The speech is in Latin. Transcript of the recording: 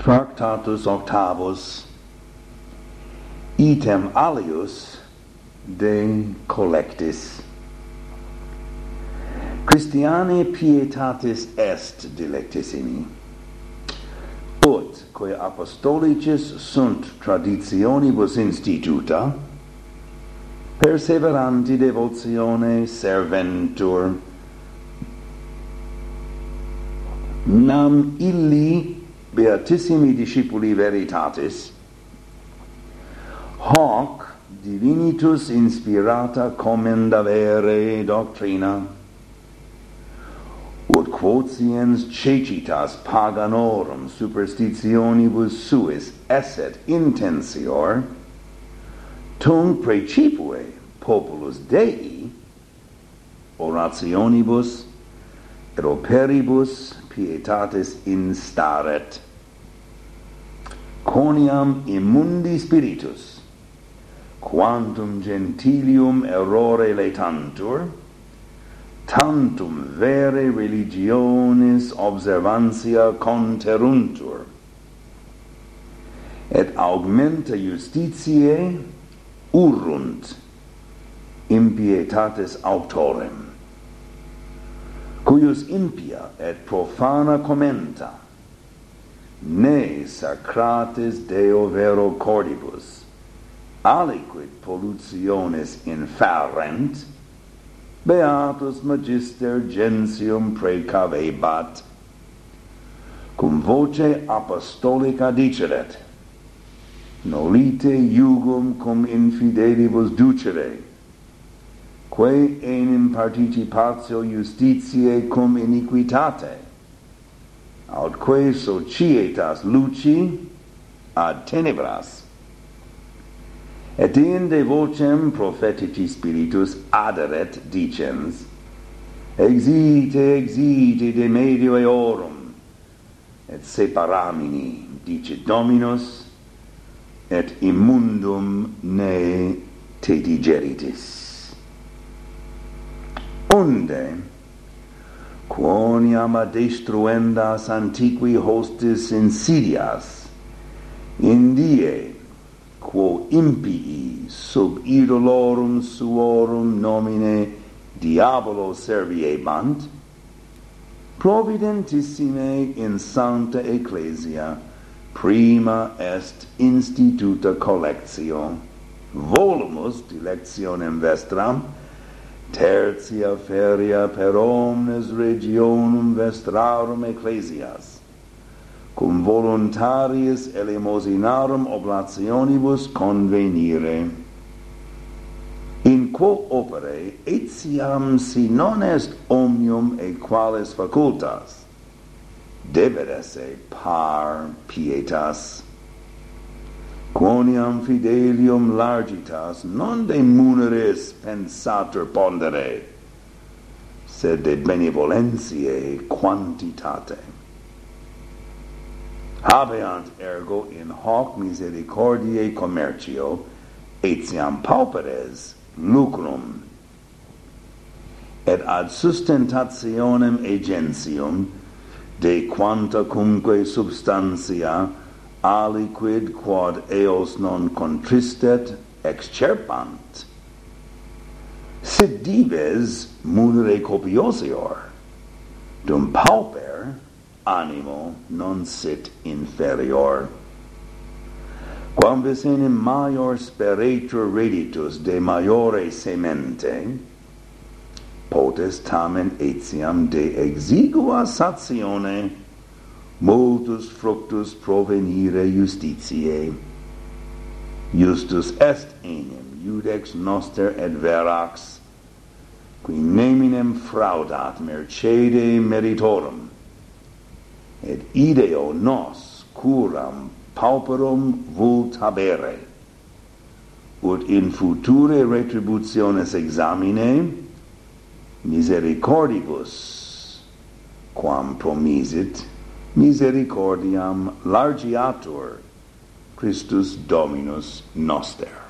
Tractatus octavus item alius de collectis. Christiane pietatis est delectissimi. Ut quae apostolicis sunt traditionibus instituta perseveranti devotione serventur. Nam illi beatissimi discipuli veritatis. Hoc divinitus inspirata commendavere doctrina. Ut quotiens cecitas paganorum superstitionibus suis esset intensior tum precipue populus Dei orationibus troperibus pietatis instaret coniam immundi spiritus quantum gentilium errore laetantur tantum vere religionis observantia conteruntur. Et augmenta justitiae urrunt impietatis autorem cuius impia et profana commenta. Ne sacratis deo vero cordibus aliquid pollutiones inferent beatus magister gentium precavebat cum voce apostolica diceret nolite iugum cum infidelibus ducere quae enim participatio justitiae cum iniquitate. Aut quae societas luci ad tenebras. Et inde vocem prophetici spiritus aderet dicens exite exite de medio eorum et separamini dice dominus et immundum ne te digeritis. Unde quoniam ad destruendas antiqui hostis insidias indie quo impii sub idolorum suorum nomine diabolo serviebant providentissime in sancta ecclesia prima est instituta collectio volumus dilectionem vestram tertia feria per omnes regionum vestrarum ecclesias. Cum voluntariis elemosinarum oblationibus convenire. In quo opere etiam si non est omnium equales facultas? Debet esse par pietas quoniam fidelium largitas non de muneris pensatur pondere sed de benevolentiae quantitate. Habeant ergo in hoc misericordiae commercio etiam pauperes lucrum. Et ad sustentationem agentium de quanta cumque substantia aliquid quod eos non contristet excerpant. Sit dives munere copiosior dum pauper animo non sit inferior. Quam vis enim maior speretur reditus de maiore semente potes tamen etiam de exigua satione multus fructus provenire justitiae. Justus est enim, judex noster et verax, qui neminem fraudat mercede meritorum, et ideo nos curam pauperum vult habere, ut in future retributiones examine misericordibus quam promisit, misericordiam largiatur Christus Dominus noster.